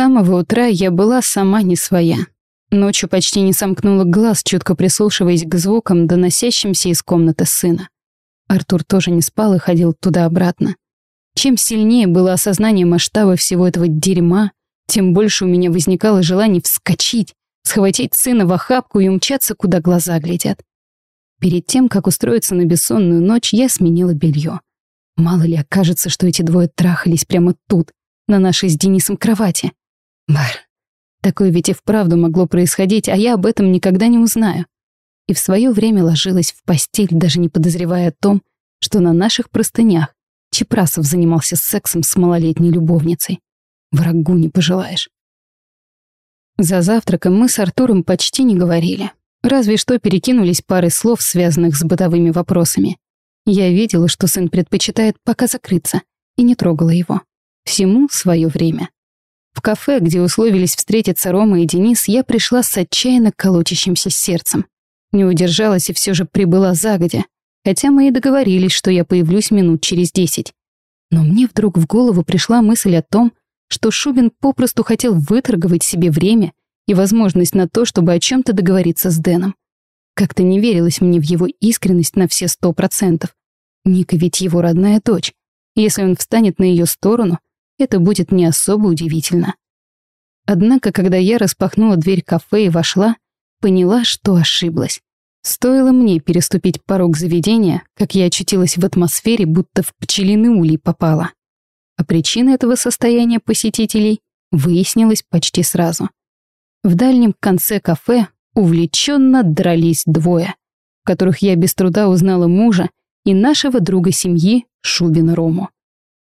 самого утра я была сама не своя. Ночью почти не сомкнула глаз, чутко прислушиваясь к звукам, доносящимся из комнаты сына. Артур тоже не спал и ходил туда-обратно. Чем сильнее было осознание масштаба всего этого дерьма, тем больше у меня возникало желание вскочить, схватить сына в охапку и умчаться, куда глаза глядят. Перед тем, как устроиться на бессонную ночь, я сменила белье. Мало ли окажется, что эти двое трахались прямо тут, на нашей с Денисом кровати. Бар. Такое ведь и вправду могло происходить, а я об этом никогда не узнаю. И в свое время ложилась в постель, даже не подозревая о том, что на наших простынях Чепрасов занимался сексом с малолетней любовницей. Врагу не пожелаешь. За завтраком мы с Артуром почти не говорили. Разве что перекинулись парой слов, связанных с бытовыми вопросами. Я видела, что сын предпочитает пока закрыться, и не трогала его. Всему свое время. В кафе, где условились встретиться Рома и Денис, я пришла с отчаянно колотящимся сердцем. Не удержалась и все же прибыла загодя, хотя мы и договорились, что я появлюсь минут через десять. Но мне вдруг в голову пришла мысль о том, что Шубин попросту хотел выторговать себе время и возможность на то, чтобы о чем-то договориться с Дэном. Как-то не верилось мне в его искренность на все сто процентов. Ника ведь его родная дочь. Если он встанет на ее сторону, это будет не особо удивительно. Однако, когда я распахнула дверь кафе и вошла, поняла, что ошиблась. Стоило мне переступить порог заведения, как я очутилась в атмосфере, будто в пчелиный улей попала. А причина этого состояния посетителей выяснилась почти сразу. В дальнем конце кафе увлеченно дрались двое, которых я без труда узнала мужа и нашего друга семьи Шубина Рому.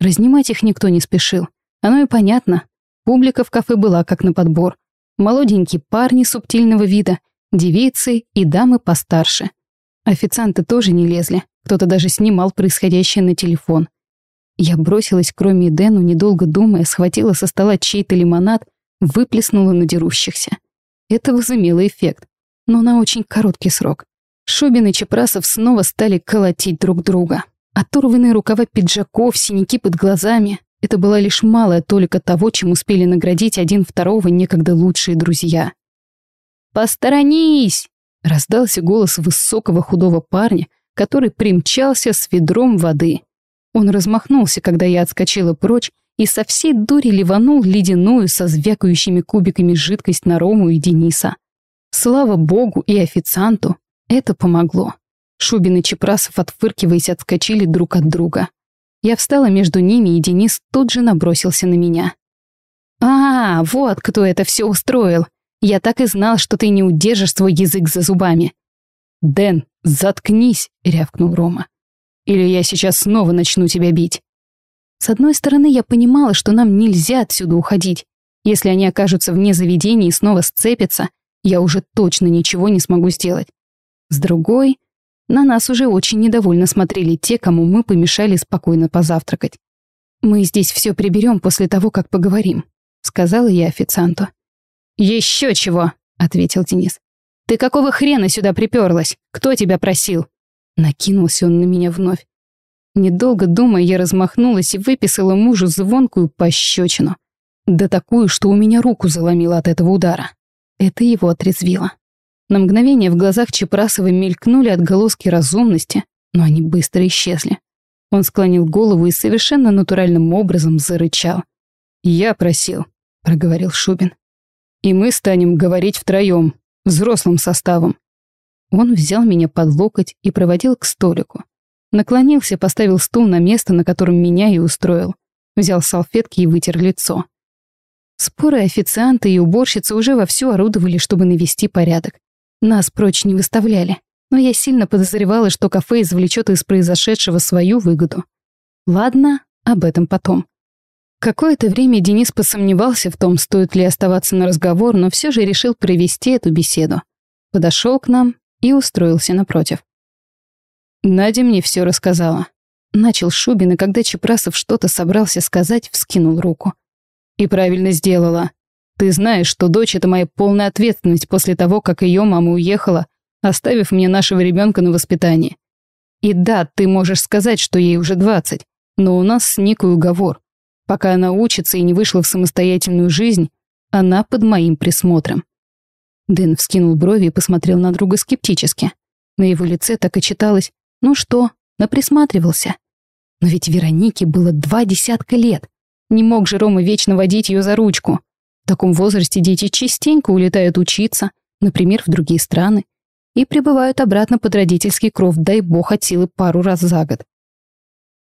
Разнимать их никто не спешил. Оно и понятно. Публика в кафе была как на подбор. Молоденькие парни субтильного вида, девицы и дамы постарше. Официанты тоже не лезли. Кто-то даже снимал происходящее на телефон. Я бросилась к Роме и Дэну, недолго думая, схватила со стола чей-то лимонад, выплеснула на дерущихся. Это возымело эффект, но на очень короткий срок. Шубин и Чепрасов снова стали колотить друг друга. Оторванные рукава пиджаков, синяки под глазами — это была лишь малая толика того, чем успели наградить один второго некогда лучшие друзья. «Посторонись!» — раздался голос высокого худого парня, который примчался с ведром воды. Он размахнулся, когда я отскочила прочь, и со всей дури ливанул ледяную со звякающими кубиками жидкость на Рому и Дениса. Слава богу и официанту, это помогло. Шубин и Чепрасов, отфыркиваясь, отскочили друг от друга. Я встала между ними, и Денис тут же набросился на меня. «А, вот кто это все устроил. Я так и знал, что ты не удержишь свой язык за зубами». «Дэн, заткнись!» — рявкнул Рома. «Или я сейчас снова начну тебя бить». С одной стороны, я понимала, что нам нельзя отсюда уходить. Если они окажутся вне заведения и снова сцепятся, я уже точно ничего не смогу сделать. С другой, на нас уже очень недовольно смотрели те, кому мы помешали спокойно позавтракать. «Мы здесь все приберем после того, как поговорим», — сказала я официанту. «Еще чего», — ответил Денис. «Ты какого хрена сюда приперлась? Кто тебя просил?» Накинулся он на меня вновь. Недолго думая, я размахнулась и выписала мужу звонкую пощечину. Да такую, что у меня руку заломило от этого удара. Это его отрезвило. На мгновение в глазах Чепрасова мелькнули отголоски разумности, но они быстро исчезли. Он склонил голову и совершенно натуральным образом зарычал. «Я просил», — проговорил Шубин. «И мы станем говорить втроем, взрослым составом». Он взял меня под локоть и проводил к столику. Наклонился, поставил стул на место, на котором меня и устроил. Взял салфетки и вытер лицо. Споры официанты и уборщицы уже вовсю орудовали, чтобы навести порядок. Нас прочь не выставляли, но я сильно подозревала, что кафе извлечет из произошедшего свою выгоду. Ладно, об этом потом. Какое-то время Денис посомневался в том, стоит ли оставаться на разговор, но все же решил провести эту беседу. Подошел к нам и устроился напротив. Надя мне все рассказала. Начал Шубин, и когда Чепрасов что-то собрался сказать, вскинул руку. И правильно сделала. Ты знаешь, что дочь — это моя полная ответственность после того, как ее мама уехала, оставив мне нашего ребенка на воспитание. И да, ты можешь сказать, что ей уже 20, но у нас с Никой уговор. Пока она учится и не вышла в самостоятельную жизнь, она под моим присмотром. Дэн вскинул брови и посмотрел на друга скептически. На его лице так и читалось «Ну что, наприсматривался?» Но ведь Веронике было два десятка лет. Не мог же Рома вечно водить ее за ручку. Таком возрасте дети частенько улетают учиться, например, в другие страны, и прибывают обратно под родительский кров, дай бог от силы пару раз за год.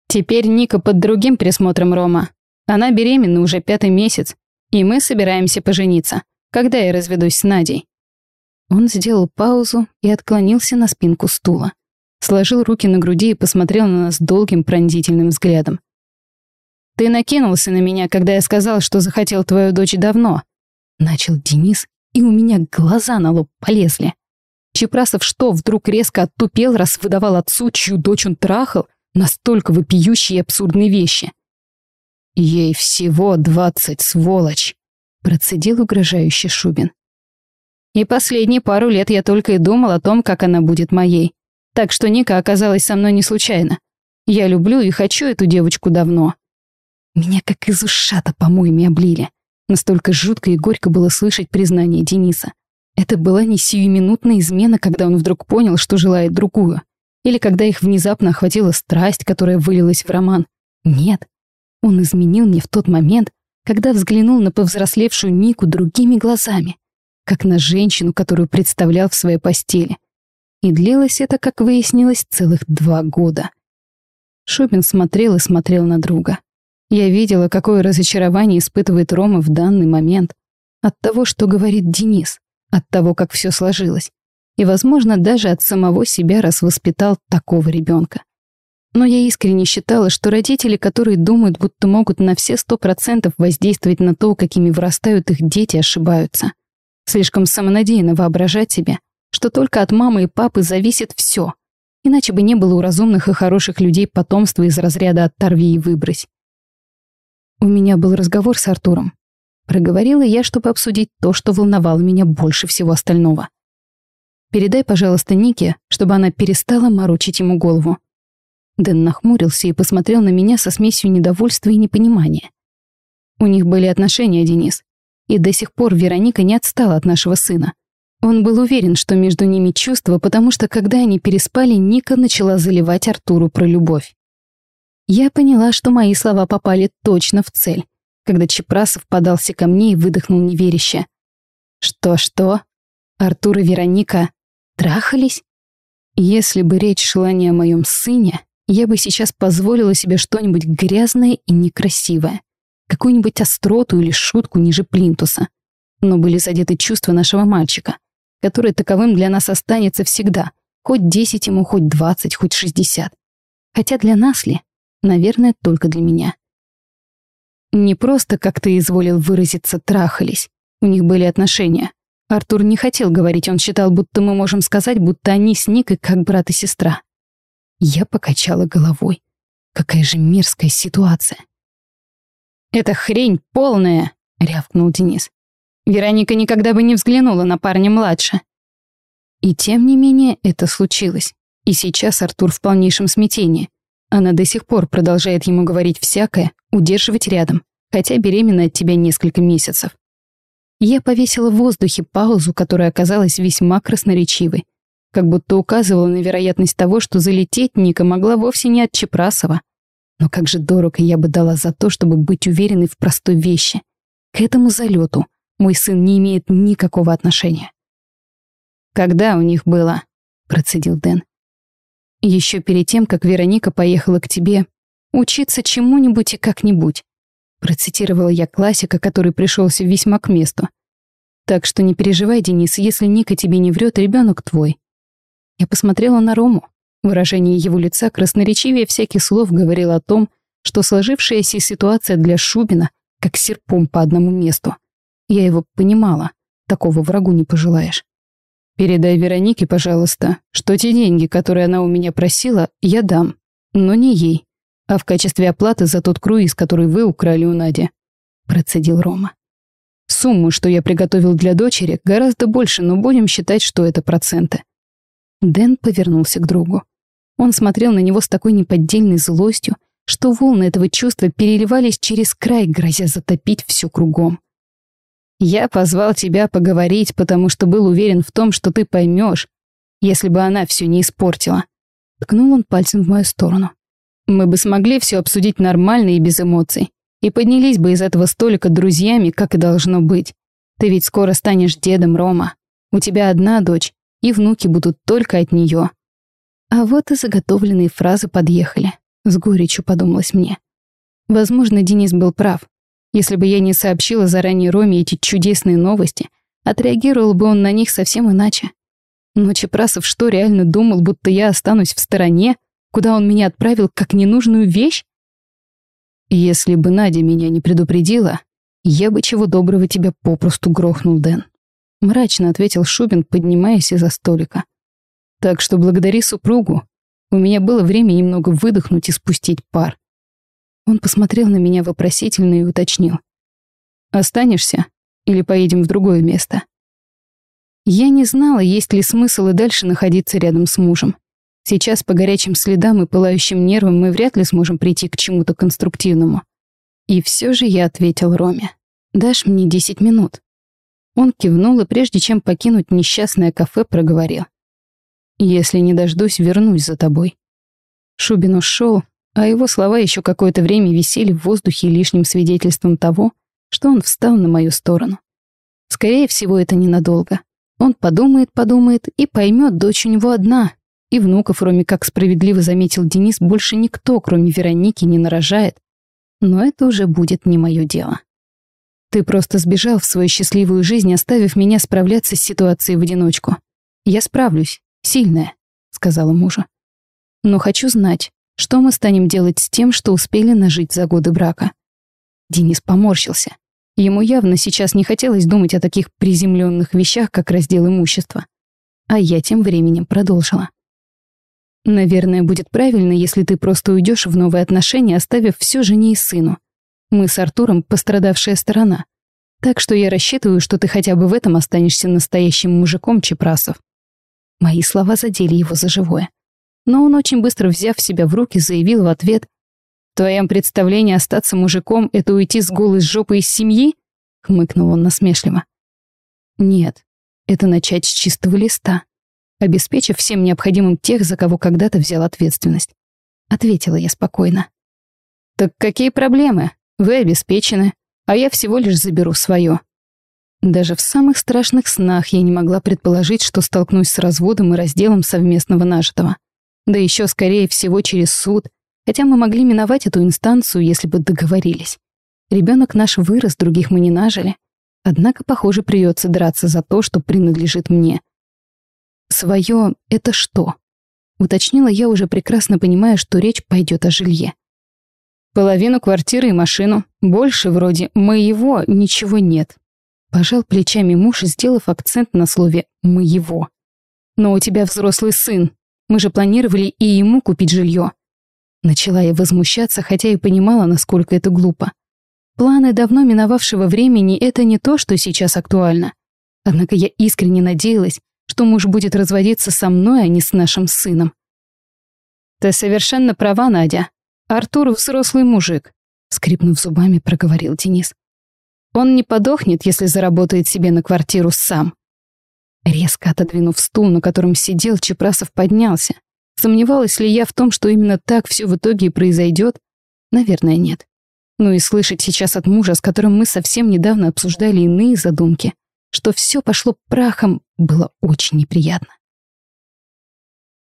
Теперь Ника под другим присмотром Рома. Она беременна уже пятый месяц, и мы собираемся пожениться, когда я разведусь с Надей. Он сделал паузу и отклонился на спинку стула. Сложил руки на груди и посмотрел на нас долгим пронзительным взглядом. «Ты накинулся на меня, когда я сказал, что захотел твою дочь давно», начал Денис, и у меня глаза на лоб полезли. Чепрасов что, вдруг резко оттупел, раз выдавал отцу, чью дочь он трахал, настолько вопиющие и абсурдные вещи? «Ей всего двадцать, сволочь!» процедил угрожающий Шубин. И последние пару лет я только и думал о том, как она будет моей. Так что Ника оказалась со мной не случайно. Я люблю и хочу эту девочку давно. Меня как из ушата помоями облили. Настолько жутко и горько было слышать признание Дениса. Это была не сиюминутная измена, когда он вдруг понял, что желает другую. Или когда их внезапно охватила страсть, которая вылилась в роман. Нет. Он изменил мне в тот момент, когда взглянул на повзрослевшую Нику другими глазами как на женщину, которую представлял в своей постели. И длилось это, как выяснилось, целых два года. Шубин смотрел и смотрел на друга. Я видела, какое разочарование испытывает Рома в данный момент от того, что говорит Денис, от того, как все сложилось, и, возможно, даже от самого себя, раз воспитал такого ребенка. Но я искренне считала, что родители, которые думают, будто могут на все сто процентов воздействовать на то, какими вырастают их дети, ошибаются. Слишком самонадеянно воображать себе, что только от мамы и папы зависит все, иначе бы не было у разумных и хороших людей потомства из разряда «отторви и выбрось». У меня был разговор с Артуром. Проговорила я, чтобы обсудить то, что волновало меня больше всего остального. «Передай, пожалуйста, Нике, чтобы она перестала морочить ему голову». Дэн нахмурился и посмотрел на меня со смесью недовольства и непонимания. У них были отношения, Денис. И до сих пор Вероника не отстала от нашего сына. Он был уверен, что между ними чувства, потому что когда они переспали, Ника начала заливать Артуру про любовь. Я поняла, что мои слова попали точно в цель, когда Чепрасов подался ко мне и выдохнул неверяще. «Что-что? Артур и Вероника трахались? Если бы речь шла не о моем сыне, я бы сейчас позволила себе что-нибудь грязное и некрасивое какую-нибудь остроту или шутку ниже плинтуса. Но были задеты чувства нашего мальчика, который таковым для нас останется всегда, хоть десять ему, хоть двадцать, хоть шестьдесят. Хотя для нас ли? Наверное, только для меня. Не просто, как ты изволил выразиться, трахались. У них были отношения. Артур не хотел говорить, он считал, будто мы можем сказать, будто они с Никой как брат и сестра. Я покачала головой. Какая же мерзкая ситуация. «Это хрень полная!» — рявкнул Денис. Вероника никогда бы не взглянула на парня младше. И тем не менее это случилось. И сейчас Артур в полнейшем смятении. Она до сих пор продолжает ему говорить всякое, удерживать рядом, хотя беременна от тебя несколько месяцев. Я повесила в воздухе паузу, которая оказалась весьма красноречивой, как будто указывала на вероятность того, что залететь Ника могла вовсе не от Чепрасова, но как же дорого я бы дала за то, чтобы быть уверенной в простой вещи. К этому залету мой сын не имеет никакого отношения. «Когда у них было?» — процедил Дэн. «Еще перед тем, как Вероника поехала к тебе учиться чему-нибудь и как-нибудь», процитировала я классика, который пришелся весьма к месту. «Так что не переживай, Денис, если Ника тебе не врет, ребенок твой». Я посмотрела на Рому. Выражение его лица красноречивее всяких слов говорило о том, что сложившаяся ситуация для Шубина как серпом по одному месту. Я его понимала, такого врагу не пожелаешь. «Передай Веронике, пожалуйста, что те деньги, которые она у меня просила, я дам, но не ей, а в качестве оплаты за тот круиз, который вы украли у Нади», — процедил Рома. «Сумму, что я приготовил для дочери, гораздо больше, но будем считать, что это проценты». Дэн повернулся к другу. Он смотрел на него с такой неподдельной злостью, что волны этого чувства переливались через край, грозя затопить все кругом. «Я позвал тебя поговорить, потому что был уверен в том, что ты поймешь, если бы она все не испортила». Ткнул он пальцем в мою сторону. «Мы бы смогли все обсудить нормально и без эмоций, и поднялись бы из этого столика друзьями, как и должно быть. Ты ведь скоро станешь дедом, Рома. У тебя одна дочь, и внуки будут только от нее. А вот и заготовленные фразы подъехали. С горечью подумалось мне. Возможно, Денис был прав. Если бы я не сообщила заранее Роме эти чудесные новости, отреагировал бы он на них совсем иначе. Но Чепрасов что, реально думал, будто я останусь в стороне, куда он меня отправил как ненужную вещь? Если бы Надя меня не предупредила, я бы чего доброго тебя попросту грохнул, Дэн. Мрачно ответил Шубин, поднимаясь из-за столика. Так что благодари супругу. У меня было время немного выдохнуть и спустить пар. Он посмотрел на меня вопросительно и уточнил. «Останешься? Или поедем в другое место?» Я не знала, есть ли смысл и дальше находиться рядом с мужем. Сейчас по горячим следам и пылающим нервам мы вряд ли сможем прийти к чему-то конструктивному. И все же я ответил Роме. «Дашь мне десять минут?» Он кивнул и прежде чем покинуть несчастное кафе, проговорил. Если не дождусь, вернусь за тобой. Шубин ушел, а его слова еще какое-то время висели в воздухе лишним свидетельством того, что он встал на мою сторону. Скорее всего, это ненадолго. Он подумает, подумает и поймет, дочь у него одна. И внуков, кроме как справедливо заметил Денис, больше никто, кроме Вероники, не нарожает. Но это уже будет не мое дело. Ты просто сбежал в свою счастливую жизнь, оставив меня справляться с ситуацией в одиночку. Я справлюсь, сильная», — сказала мужу. «Но хочу знать, что мы станем делать с тем, что успели нажить за годы брака». Денис поморщился. Ему явно сейчас не хотелось думать о таких приземленных вещах, как раздел имущества. А я тем временем продолжила. «Наверное, будет правильно, если ты просто уйдешь в новые отношения, оставив все жене и сыну. Мы с Артуром пострадавшая сторона. Так что я рассчитываю, что ты хотя бы в этом останешься настоящим мужиком, Чепрасов. Мои слова задели его за живое. Но он очень быстро, взяв себя в руки, заявил в ответ «В твоем представлении остаться мужиком — это уйти с голой жопой из семьи?» — хмыкнул он насмешливо. «Нет, это начать с чистого листа, обеспечив всем необходимым тех, за кого когда-то взял ответственность», — ответила я спокойно. «Так какие проблемы? Вы обеспечены, а я всего лишь заберу свое. Даже в самых страшных снах я не могла предположить, что столкнусь с разводом и разделом совместного нажитого. Да еще, скорее всего, через суд, хотя мы могли миновать эту инстанцию, если бы договорились. Ребенок наш вырос, других мы не нажили. Однако, похоже, придется драться за то, что принадлежит мне. Своё — это что? Уточнила я, уже прекрасно понимая, что речь пойдет о жилье. Половину квартиры и машину. Больше вроде моего ничего нет. Пожал плечами муж, сделав акцент на слове «моего». «Но у тебя взрослый сын. Мы же планировали и ему купить жилье». Начала я возмущаться, хотя и понимала, насколько это глупо. Планы давно миновавшего времени — это не то, что сейчас актуально. Однако я искренне надеялась, что муж будет разводиться со мной, а не с нашим сыном. «Ты совершенно права, Надя. Артур — взрослый мужик», — скрипнув зубами, проговорил Денис. Он не подохнет, если заработает себе на квартиру сам. Резко отодвинув стул, на котором сидел, Чепрасов поднялся. Сомневалась ли я в том, что именно так все в итоге и произойдет? Наверное, нет. Ну и слышать сейчас от мужа, с которым мы совсем недавно обсуждали иные задумки, что все пошло прахом, было очень неприятно.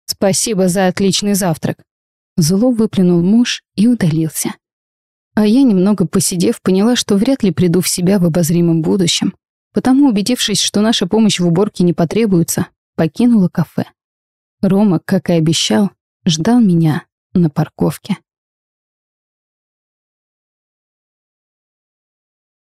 «Спасибо за отличный завтрак», — зло выплюнул муж и удалился. А я, немного посидев, поняла, что вряд ли приду в себя в обозримом будущем. Потому, убедившись, что наша помощь в уборке не потребуется, покинула кафе. Рома, как и обещал, ждал меня на парковке.